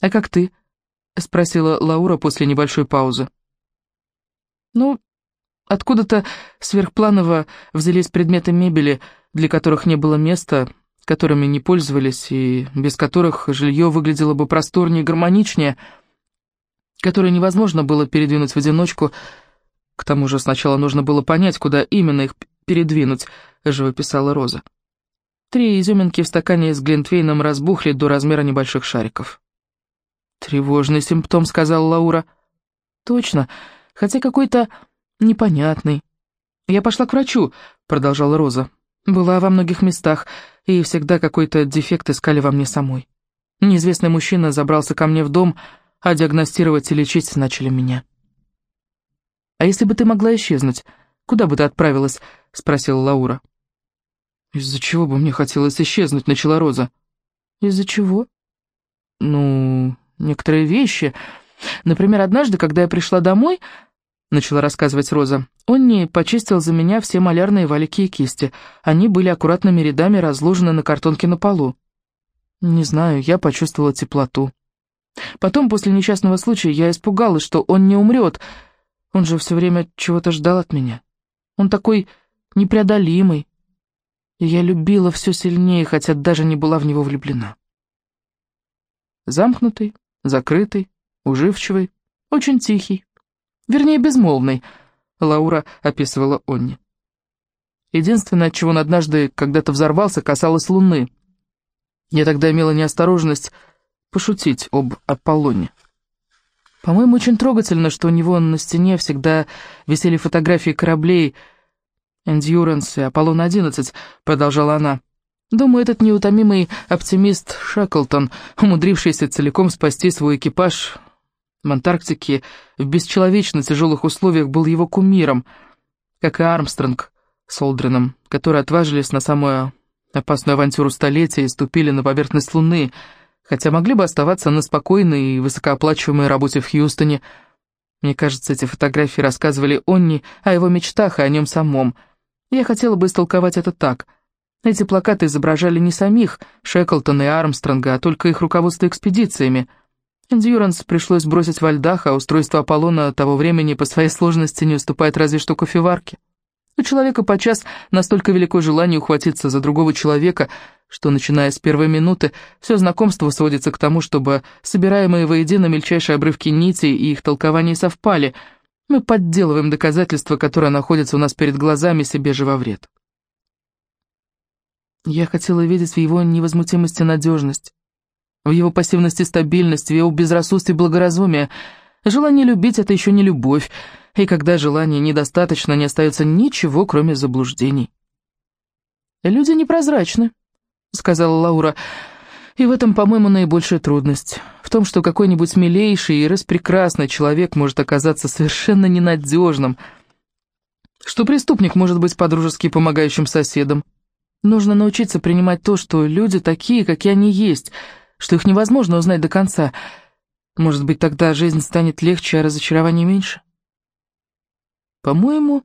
«А как ты?» — спросила Лаура после небольшой паузы. «Ну, откуда-то сверхпланово взялись предметы мебели, для которых не было места, которыми не пользовались и без которых жилье выглядело бы просторнее и гармоничнее, которые невозможно было передвинуть в одиночку. К тому же сначала нужно было понять, куда именно их передвинуть, живописала Роза. Три изюминки в стакане с глинтвейном разбухли до размера небольших шариков. «Тревожный симптом», — сказала Лаура. «Точно, хотя какой-то непонятный». «Я пошла к врачу», — продолжала Роза. «Была во многих местах, и всегда какой-то дефект искали во мне самой. Неизвестный мужчина забрался ко мне в дом, а диагностировать и лечить начали меня». «А если бы ты могла исчезнуть, куда бы ты отправилась?» — спросила Лаура. «Из-за чего бы мне хотелось исчезнуть?» — начала Роза. «Из-за чего?» «Ну, некоторые вещи. Например, однажды, когда я пришла домой...» — начала рассказывать Роза. «Он не почистил за меня все малярные валики и кисти. Они были аккуратными рядами разложены на картонке на полу. Не знаю, я почувствовала теплоту. Потом, после несчастного случая, я испугалась, что он не умрет. Он же все время чего-то ждал от меня. Он такой непреодолимый, и я любила все сильнее, хотя даже не была в него влюблена. Замкнутый, закрытый, уживчивый, очень тихий, вернее, безмолвный, Лаура описывала Онни. Единственное, от чего он однажды когда-то взорвался, касалось Луны. Я тогда имела неосторожность пошутить об Аполлоне. По-моему, очень трогательно, что у него на стене всегда висели фотографии кораблей, «Эндьюранс и Аполлон-11», — продолжала она. «Думаю, этот неутомимый оптимист Шеклтон, умудрившийся целиком спасти свой экипаж в Антарктике в бесчеловечно тяжелых условиях, был его кумиром, как и Армстронг с Олдрином, которые отважились на самую опасную авантюру столетия и ступили на поверхность Луны, хотя могли бы оставаться на спокойной и высокооплачиваемой работе в Хьюстоне. Мне кажется, эти фотографии рассказывали Онни о его мечтах и о нем самом — я хотела бы истолковать это так. Эти плакаты изображали не самих Шеклтона и Армстронга, а только их руководство экспедициями. Эндюранс пришлось бросить во льдах, а устройство Аполлона того времени по своей сложности не уступает разве что кофеварке. У человека подчас настолько велико желание ухватиться за другого человека, что, начиная с первой минуты, все знакомство сводится к тому, чтобы собираемые воедино мельчайшие обрывки нитей и их толкования совпали — мы подделываем доказательства, которые находятся у нас перед глазами, себе же во вред. Я хотела видеть в его невозмутимости надежность, в его пассивности стабильность, в его безрассудстве благоразумие. Желание любить — это еще не любовь, и когда желания недостаточно, не остается ничего, кроме заблуждений. «Люди непрозрачны», — сказала Лаура, — и в этом, по-моему, наибольшая трудность. В том, что какой-нибудь милейший и распрекрасный человек может оказаться совершенно ненадежным, что преступник может быть подружески помогающим соседом. Нужно научиться принимать то, что люди такие, какие они есть, что их невозможно узнать до конца. Может быть, тогда жизнь станет легче, а разочарование меньше? По-моему,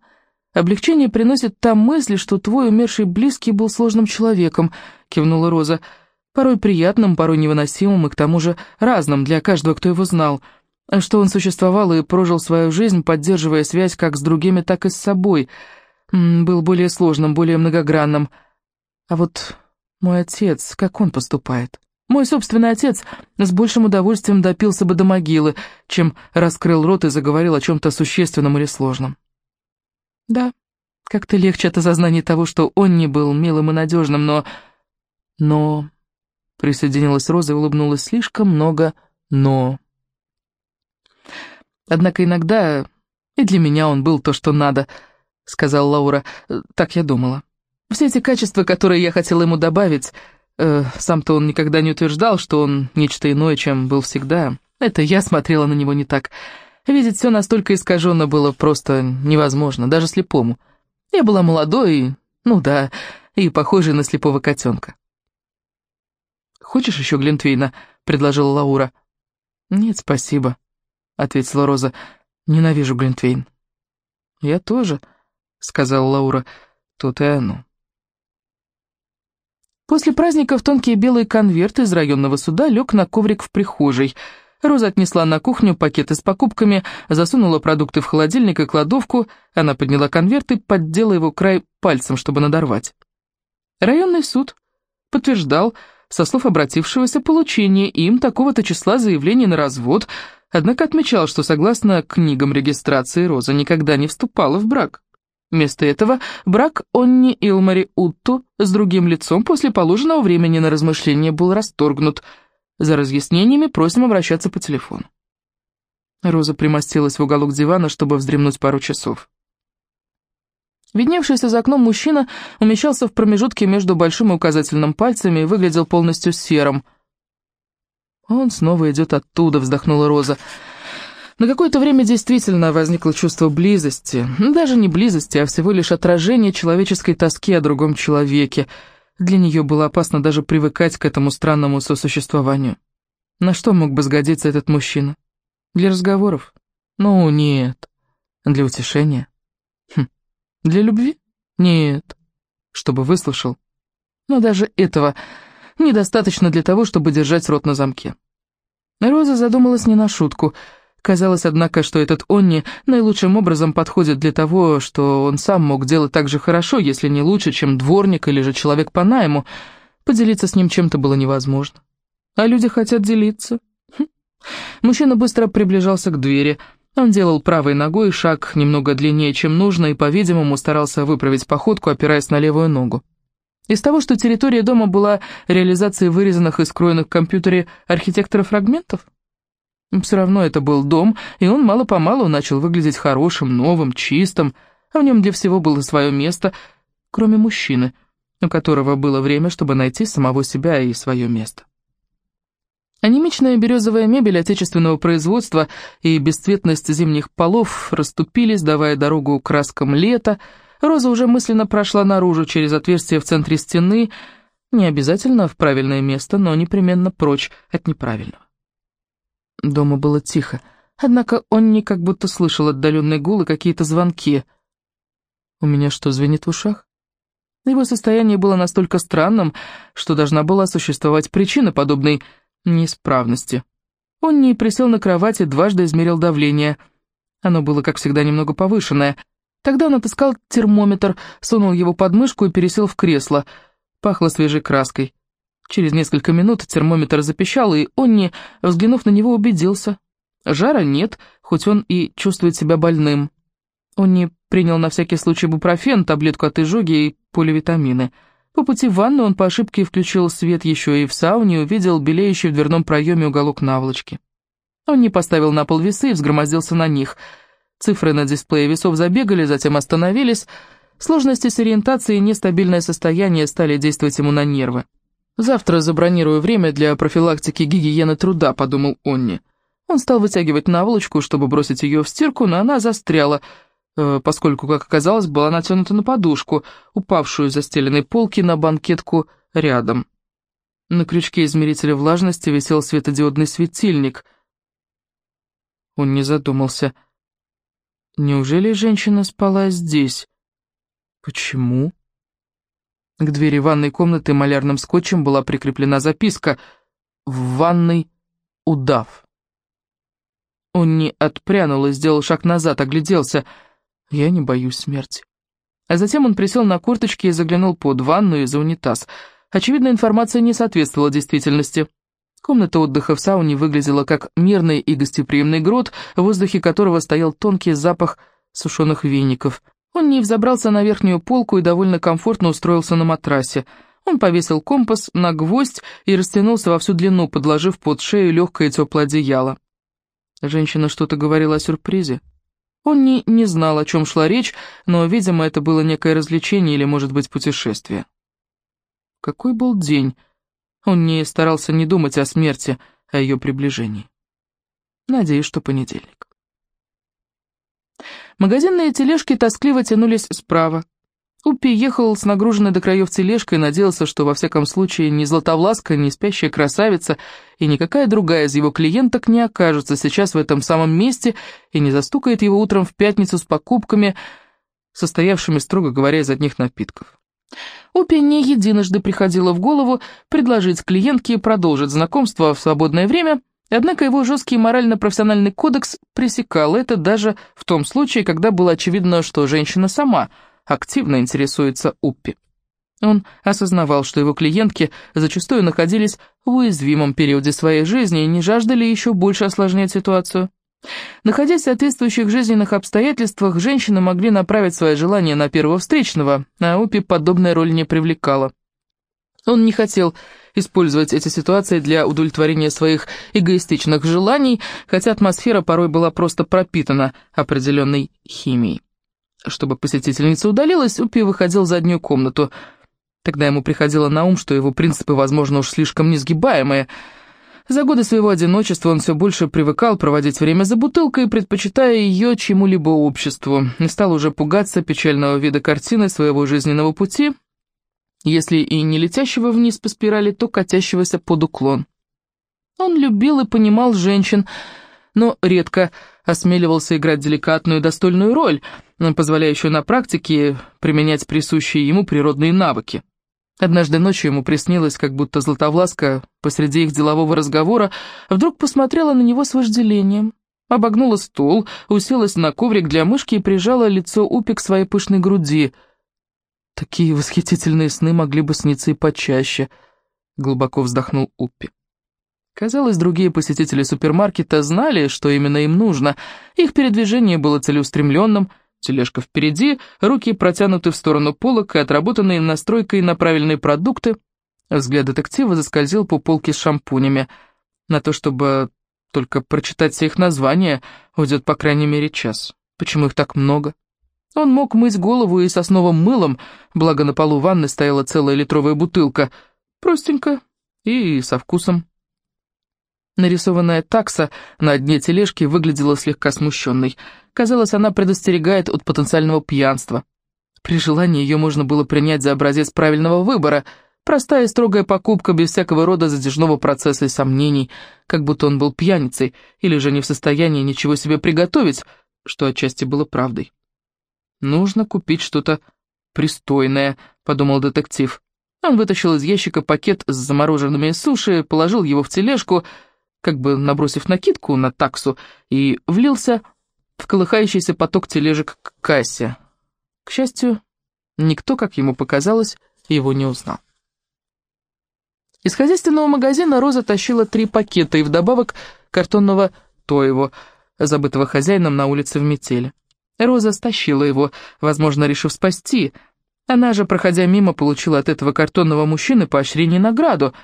облегчение приносит та мысль, что твой умерший близкий был сложным человеком, кивнула Роза, — порой приятным, порой невыносимым и к тому же разным для каждого, кто его знал, что он существовал и прожил свою жизнь, поддерживая связь как с другими, так и с собой, был более сложным, более многогранным. А вот мой отец, как он поступает? Мой собственный отец с большим удовольствием допился бы до могилы, чем раскрыл рот и заговорил о чем-то существенном или сложном. Да, как-то легче от осознания того, что он не был милым и надежным, но... Но Присоединилась Роза и улыбнулась слишком много «но». «Однако иногда и для меня он был то, что надо», — сказала Лаура. «Так я думала. Все эти качества, которые я хотела ему добавить, э, сам-то он никогда не утверждал, что он нечто иное, чем был всегда. Это я смотрела на него не так. Видеть все настолько искаженно было просто невозможно, даже слепому. Я была молодой, ну да, и похожей на слепого котенка. «Хочешь еще Глинтвейна?» — предложила Лаура. «Нет, спасибо», — ответила Роза. «Ненавижу Глинтвейн». «Я тоже», — сказала Лаура. «Тут и оно». После праздников тонкий белый конверт из районного суда лег на коврик в прихожей. Роза отнесла на кухню пакеты с покупками, засунула продукты в холодильник и кладовку, она подняла конверт и поддела его край пальцем, чтобы надорвать. Районный суд подтверждал, со слов обратившегося, получение им такого-то числа заявлений на развод, однако отмечал, что согласно книгам регистрации Роза никогда не вступала в брак. Вместо этого брак Онни Илмари Утту с другим лицом после положенного времени на размышление был расторгнут. За разъяснениями просим обращаться по телефону. Роза примостилась в уголок дивана, чтобы вздремнуть пару часов. Видневшийся за окном мужчина умещался в промежутке между большим и указательным пальцами и выглядел полностью серым. «Он снова идет оттуда», — вздохнула Роза. На какое-то время действительно возникло чувство близости. Даже не близости, а всего лишь отражение человеческой тоски о другом человеке. Для нее было опасно даже привыкать к этому странному сосуществованию. На что мог бы сгодиться этот мужчина? Для разговоров? Ну, нет. Для утешения? Хм. Для любви? Нет. Чтобы выслушал? Но даже этого недостаточно для того, чтобы держать рот на замке. Роза задумалась не на шутку — Казалось, однако, что этот Онни наилучшим образом подходит для того, что он сам мог делать так же хорошо, если не лучше, чем дворник или же человек по найму. Поделиться с ним чем-то было невозможно. А люди хотят делиться. Хм. Мужчина быстро приближался к двери. Он делал правой ногой шаг немного длиннее, чем нужно, и, по-видимому, старался выправить походку, опираясь на левую ногу. Из того, что территория дома была реализацией вырезанных и скроенных в компьютере архитектора фрагментов? Все равно это был дом, и он мало-помалу начал выглядеть хорошим, новым, чистым, а в нем для всего было свое место, кроме мужчины, у которого было время, чтобы найти самого себя и свое место. Анемичная березовая мебель отечественного производства и бесцветность зимних полов расступились, давая дорогу краскам лета. Роза уже мысленно прошла наружу через отверстие в центре стены, не обязательно в правильное место, но непременно прочь от неправильного. Дома было тихо, однако он не как будто слышал отдаленные гулы, какие-то звонки. «У меня что, звенит в ушах?» Его состояние было настолько странным, что должна была существовать причина подобной неисправности. Он не присел на кровати, дважды измерил давление. Оно было, как всегда, немного повышенное. Тогда он отыскал термометр, сунул его под мышку и пересел в кресло. Пахло свежей краской. Через несколько минут термометр запищал, и Онни, взглянув на него, убедился. Жара нет, хоть он и чувствует себя больным. Онни принял на всякий случай бупрофен, таблетку от изжоги и поливитамины. По пути в ванну он по ошибке включил свет еще и в сауне увидел белеющий в дверном проеме уголок наволочки. Он не поставил на пол весы и взгромоздился на них. Цифры на дисплее весов забегали, затем остановились. Сложности с ориентацией и нестабильное состояние стали действовать ему на нервы. «Завтра забронирую время для профилактики гигиены труда», — подумал Онни. Он стал вытягивать наволочку, чтобы бросить ее в стирку, но она застряла, э, поскольку, как оказалось, была натянута на подушку, упавшую из застеленной полки на банкетку рядом. На крючке измерителя влажности висел светодиодный светильник. Он не задумался. Неужели женщина спала здесь? Почему? К двери ванной комнаты малярным скотчем была прикреплена записка «В ванной удав». Он не отпрянул и сделал шаг назад, огляделся. «Я не боюсь смерти». А затем он присел на корточки и заглянул под ванну и за унитаз. Очевидно, информация не соответствовала действительности. Комната отдыха в сауне выглядела как мирный и гостеприимный грот, в воздухе которого стоял тонкий запах сушеных веников – он не взобрался на верхнюю полку и довольно комфортно устроился на матрасе. Он повесил компас на гвоздь и растянулся во всю длину, подложив под шею легкое теплое одеяло. Женщина что-то говорила о сюрпризе. Он не, не знал, о чем шла речь, но, видимо, это было некое развлечение или, может быть, путешествие. Какой был день? Он не старался не думать о смерти, о ее приближении. Надеюсь, что понедельник. Магазинные тележки тоскливо тянулись справа. Уппи ехал с нагруженной до краев тележкой и надеялся, что во всяком случае ни Златовласка, ни спящая красавица и никакая другая из его клиенток не окажется сейчас в этом самом месте и не застукает его утром в пятницу с покупками, состоявшими, строго говоря, из одних напитков. Упи не единожды приходило в голову предложить клиентке продолжить знакомство в свободное время, однако его жесткий морально-профессиональный кодекс пресекал это даже в том случае, когда было очевидно, что женщина сама активно интересуется Уппи. Он осознавал, что его клиентки зачастую находились в уязвимом периоде своей жизни и не жаждали еще больше осложнять ситуацию. Находясь в соответствующих жизненных обстоятельствах, женщины могли направить свои желания на первого встречного, а Упи подобная роль не привлекала. Он не хотел использовать эти ситуации для удовлетворения своих эгоистичных желаний, хотя атмосфера порой была просто пропитана определенной химией. Чтобы посетительница удалилась, Упи выходил в заднюю комнату – Тогда ему приходило на ум, что его принципы, возможно, уж слишком несгибаемые. За годы своего одиночества он все больше привыкал проводить время за бутылкой, предпочитая ее чему-либо обществу, и стал уже пугаться печального вида картины своего жизненного пути, если и не летящего вниз по спирали, то катящегося под уклон. Он любил и понимал женщин, но редко осмеливался играть деликатную достойную роль, позволяющую на практике применять присущие ему природные навыки. Однажды ночью ему приснилось, как будто Златовласка посреди их делового разговора вдруг посмотрела на него с вожделением, обогнула стул, уселась на коврик для мышки и прижала лицо Упи к своей пышной груди. Такие восхитительные сны могли бы сниться и почаще, глубоко вздохнул Уппи. Казалось, другие посетители супермаркета знали, что именно им нужно. Их передвижение было целеустремленным — Тележка впереди, руки протянуты в сторону полок и отработанные настройкой на правильные продукты. Взгляд детектива заскользил по полке с шампунями. На то, чтобы только прочитать все их названия, уйдет по крайней мере час. Почему их так много? Он мог мыть голову и сосновым мылом, благо на полу ванны стояла целая литровая бутылка. Простенько и со вкусом. Нарисованная такса на дне тележки выглядела слегка смущенной. Казалось, она предостерегает от потенциального пьянства. При желании ее можно было принять за образец правильного выбора. Простая и строгая покупка без всякого рода задержного процесса и сомнений, как будто он был пьяницей или же не в состоянии ничего себе приготовить, что отчасти было правдой. «Нужно купить что-то пристойное», — подумал детектив. Он вытащил из ящика пакет с замороженными суши, положил его в тележку, как бы набросив накидку на таксу, и влился в колыхающийся поток тележек к кассе. К счастью, никто, как ему показалось, его не узнал. Из хозяйственного магазина Роза тащила три пакета и вдобавок картонного Тоево, забытого хозяином на улице в метели. Роза стащила его, возможно, решив спасти. Она же, проходя мимо, получила от этого картонного мужчины поощрение награду —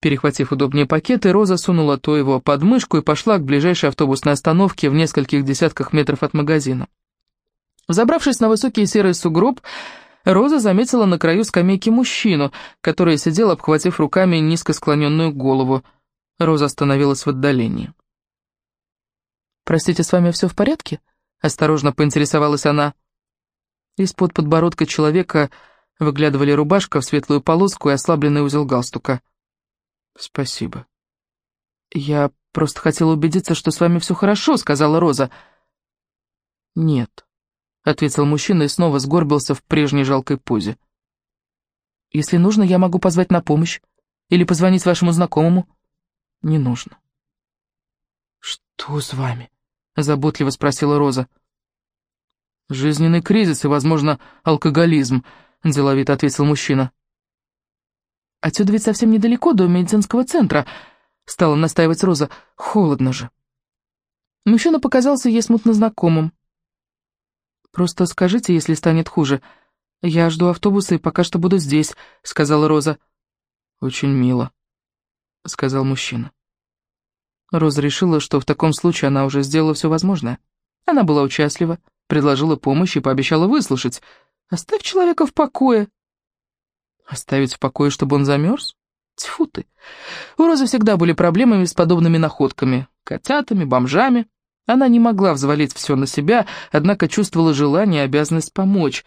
Перехватив удобнее пакеты, Роза сунула то его под мышку и пошла к ближайшей автобусной остановке в нескольких десятках метров от магазина. Забравшись на высокий серый сугроб, Роза заметила на краю скамейки мужчину, который сидел, обхватив руками низко склоненную голову. Роза остановилась в отдалении. «Простите, с вами все в порядке?» — осторожно поинтересовалась она. Из-под подбородка человека выглядывали рубашка в светлую полоску и ослабленный узел галстука. «Спасибо». «Я просто хотела убедиться, что с вами все хорошо», — сказала Роза. «Нет», — ответил мужчина и снова сгорбился в прежней жалкой позе. «Если нужно, я могу позвать на помощь или позвонить вашему знакомому». «Не нужно». «Что с вами?» — заботливо спросила Роза. «Жизненный кризис и, возможно, алкоголизм», — деловито ответил мужчина. Отсюда ведь совсем недалеко до медицинского центра, стала настаивать Роза. Холодно же. Мужчина показался ей смутно знакомым. «Просто скажите, если станет хуже. Я жду автобуса и пока что буду здесь», — сказала Роза. «Очень мило», — сказал мужчина. Роза решила, что в таком случае она уже сделала все возможное. Она была участлива, предложила помощь и пообещала выслушать. «Оставь человека в покое», Оставить в покое, чтобы он замерз? Тьфу ты. У Розы всегда были проблемами с подобными находками. Котятами, бомжами. Она не могла взвалить все на себя, однако чувствовала желание и обязанность помочь.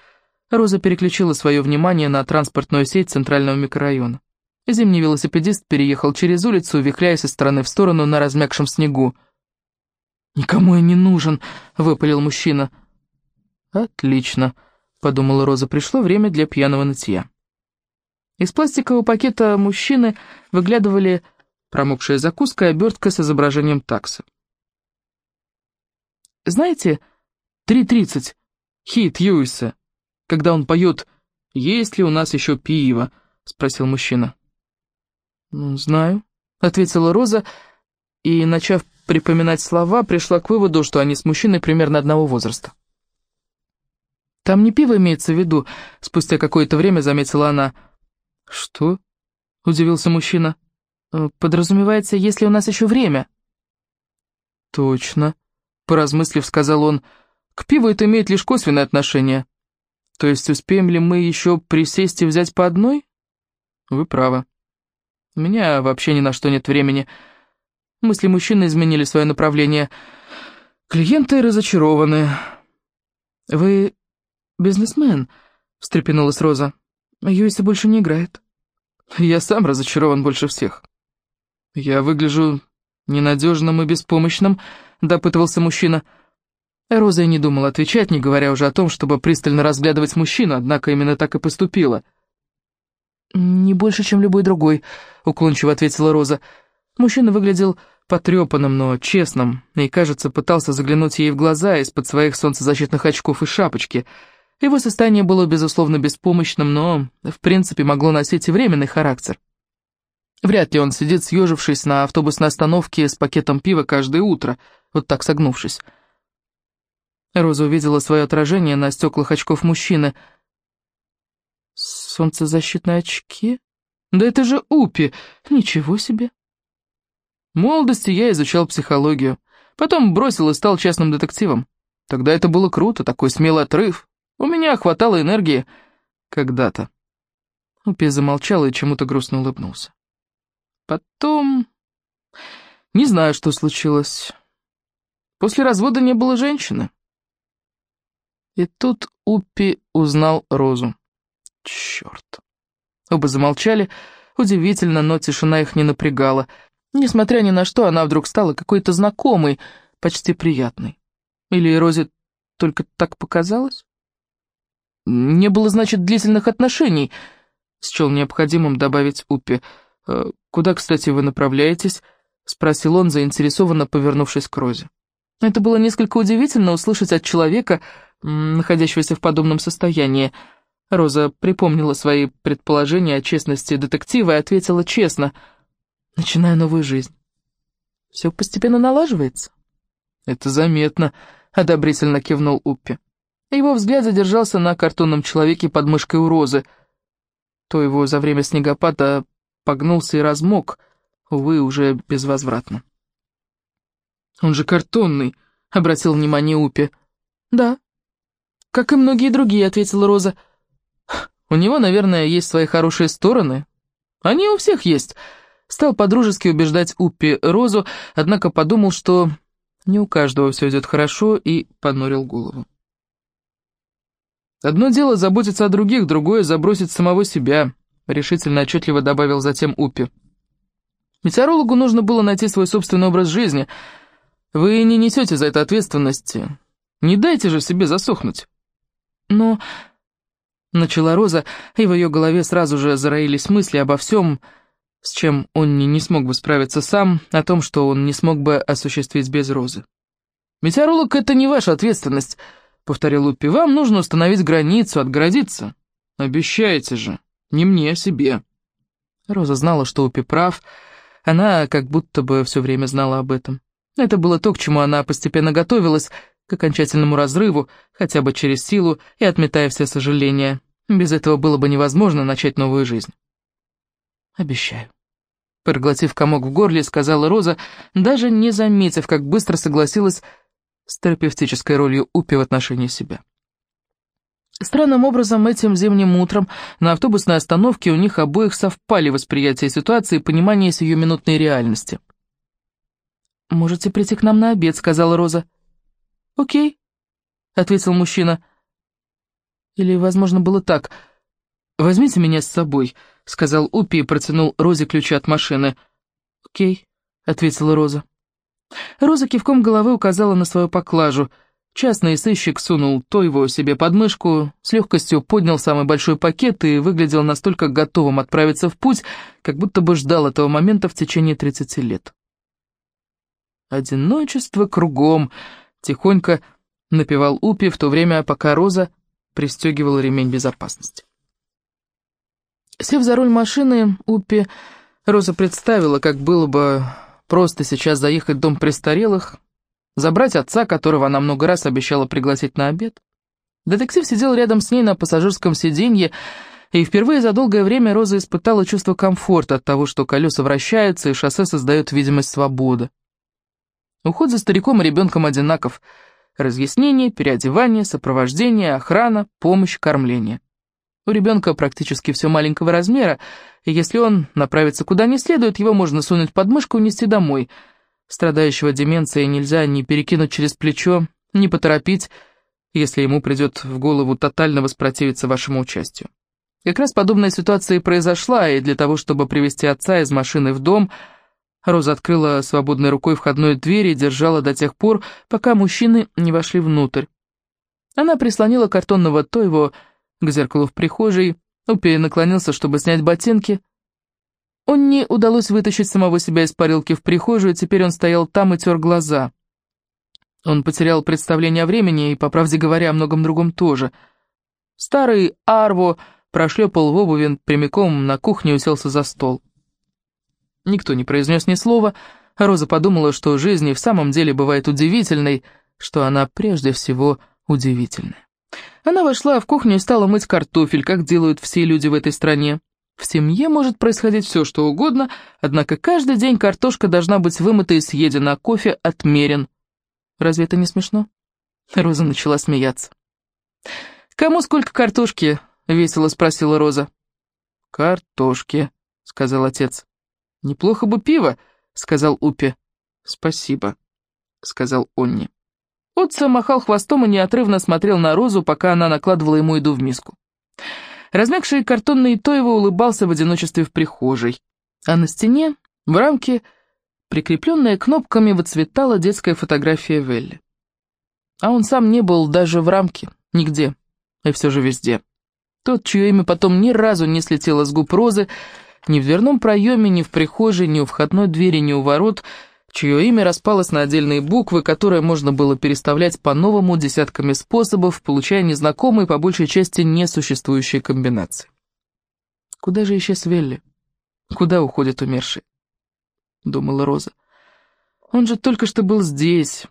Роза переключила свое внимание на транспортную сеть центрального микрорайона. Зимний велосипедист переехал через улицу, вихляясь из стороны в сторону на размягшем снегу. «Никому я не нужен», — выпалил мужчина. «Отлично», подумала Роза, пришло время для пьяного нытья. Из пластикового пакета мужчины выглядывали промокшая закуска и обертка с изображением такса. Знаете, 3.30, хит Юиса, когда он поет «Есть ли у нас еще пиво?» — спросил мужчина. «Ну, знаю», — ответила Роза, и, начав припоминать слова, пришла к выводу, что они с мужчиной примерно одного возраста. «Там не пиво имеется в виду», — спустя какое-то время заметила она. «Что?» — удивился мужчина. «Э, «Подразумевается, если у нас еще время». «Точно», — поразмыслив, сказал он. «К пиву это имеет лишь косвенное отношение. То есть успеем ли мы еще присесть и взять по одной?» «Вы правы. У меня вообще ни на что нет времени». Мысли мужчины изменили свое направление. «Клиенты разочарованы». «Вы бизнесмен?» — встрепенулась Роза. «Юиса больше не играет». «Я сам разочарован больше всех». «Я выгляжу ненадежным и беспомощным», — допытывался мужчина. Роза и не думала отвечать, не говоря уже о том, чтобы пристально разглядывать мужчину, однако именно так и поступила. «Не больше, чем любой другой», — уклончиво ответила Роза. Мужчина выглядел потрепанным, но честным, и, кажется, пытался заглянуть ей в глаза из-под своих солнцезащитных очков и шапочки. Его состояние было, безусловно, беспомощным, но, в принципе, могло носить и временный характер. Вряд ли он сидит, съежившись на автобусной остановке с пакетом пива каждое утро, вот так согнувшись. Роза увидела свое отражение на стеклах очков мужчины. «Солнцезащитные очки? Да это же Упи! Ничего себе!» В молодости я изучал психологию, потом бросил и стал частным детективом. Тогда это было круто, такой смелый отрыв. У меня хватало энергии когда-то. Упи замолчал и чему-то грустно улыбнулся. Потом... Не знаю, что случилось. После развода не было женщины. И тут Упи узнал Розу. Черт. Оба замолчали. Удивительно, но тишина их не напрягала. Несмотря ни на что, она вдруг стала какой-то знакомой, почти приятной. Или Розе только так показалось? Не было, значит, длительных отношений, счел необходимым добавить Уппи. «Э, «Куда, кстати, вы направляетесь?» — спросил он, заинтересованно повернувшись к Розе. Это было несколько удивительно услышать от человека, находящегося в подобном состоянии. Роза припомнила свои предположения о честности детектива и ответила честно — Начинаю новую жизнь. Все постепенно налаживается. Это заметно, одобрительно кивнул Уппи. Его взгляд задержался на картонном человеке под мышкой у розы. То его за время снегопада погнулся и размок, увы, уже безвозвратно. «Он же картонный», — обратил внимание Уппи. «Да, как и многие другие», — ответила Роза. «У него, наверное, есть свои хорошие стороны. Они у всех есть», Стал подружески убеждать Уппи Розу, однако подумал, что не у каждого все идет хорошо, и понурил голову. «Одно дело заботиться о других, другое — забросить самого себя», — решительно отчетливо добавил затем Уппи. «Метеорологу нужно было найти свой собственный образ жизни. Вы не несете за это ответственности. Не дайте же себе засохнуть». «Но...» — начала Роза, и в ее голове сразу же зароились мысли обо всем, — с чем он не, смог бы справиться сам, о том, что он не смог бы осуществить без Розы. «Метеоролог — это не ваша ответственность», — повторил Уппи. «Вам нужно установить границу, отгородиться. Обещаете же, не мне, а себе». Роза знала, что Уппи прав, она как будто бы все время знала об этом. Это было то, к чему она постепенно готовилась, к окончательному разрыву, хотя бы через силу и отметая все сожаления. Без этого было бы невозможно начать новую жизнь. «Обещаю». Проглотив комок в горле, сказала Роза, даже не заметив, как быстро согласилась с терапевтической ролью Упи в отношении себя. Странным образом, этим зимним утром на автобусной остановке у них обоих совпали восприятие ситуации и понимание сиюминутной реальности. «Можете прийти к нам на обед», — сказала Роза. «Окей», — ответил мужчина. Или, возможно, было так. «Возьмите меня с собой», — сказал Упи и протянул Розе ключи от машины. «Окей», — ответила Роза. Роза кивком головы указала на свою поклажу. Частный сыщик сунул то его себе под мышку, с легкостью поднял самый большой пакет и выглядел настолько готовым отправиться в путь, как будто бы ждал этого момента в течение 30 лет. «Одиночество кругом», — тихонько напевал Упи, в то время, пока Роза пристегивала ремень безопасности. Сев за руль машины, Упи, Роза представила, как было бы просто сейчас заехать в дом престарелых, забрать отца, которого она много раз обещала пригласить на обед. Детектив сидел рядом с ней на пассажирском сиденье, и впервые за долгое время Роза испытала чувство комфорта от того, что колеса вращаются, и шоссе создает видимость свободы. Уход за стариком и ребенком одинаков. Разъяснение, переодевание, сопровождение, охрана, помощь, кормление. У ребенка практически все маленького размера, и если он направится куда не следует, его можно сунуть под мышку и нести домой – Страдающего деменцией нельзя ни перекинуть через плечо, ни поторопить, если ему придет в голову тотально воспротивиться вашему участию. Как раз подобная ситуация и произошла, и для того, чтобы привести отца из машины в дом, Роза открыла свободной рукой входную дверь и держала до тех пор, пока мужчины не вошли внутрь. Она прислонила картонного Тойво к зеркалу в прихожей, Упи наклонился, чтобы снять ботинки, он не удалось вытащить самого себя из парилки в прихожую, теперь он стоял там и тер глаза. Он потерял представление о времени и, по правде говоря, о многом другом тоже. Старый Арво прошлепал в обуви прямиком на кухне и уселся за стол. Никто не произнес ни слова, а Роза подумала, что жизнь и в самом деле бывает удивительной, что она прежде всего удивительная. Она вошла в кухню и стала мыть картофель, как делают все люди в этой стране. В семье может происходить все, что угодно, однако каждый день картошка должна быть вымыта и съедена, а кофе отмерен. Разве это не смешно? Роза начала смеяться. «Кому сколько картошки?» — весело спросила Роза. «Картошки», — сказал отец. «Неплохо бы пиво», — сказал Упи. «Спасибо», — сказал Онни. Отца махал хвостом и неотрывно смотрел на Розу, пока она накладывала ему еду в миску. Размягший картонный Тоева улыбался в одиночестве в прихожей, а на стене, в рамке, прикрепленная кнопками, выцветала детская фотография Велли. А он сам не был даже в рамке, нигде, и все же везде. Тот, чье имя потом ни разу не слетело с губ Розы, ни в дверном проеме, ни в прихожей, ни у входной двери, ни у ворот — чье имя распалось на отдельные буквы, которые можно было переставлять по-новому десятками способов, получая незнакомые, по большей части несуществующие комбинации. Куда же исчез Велли? Куда уходит умерший? Думала Роза. Он же только что был здесь,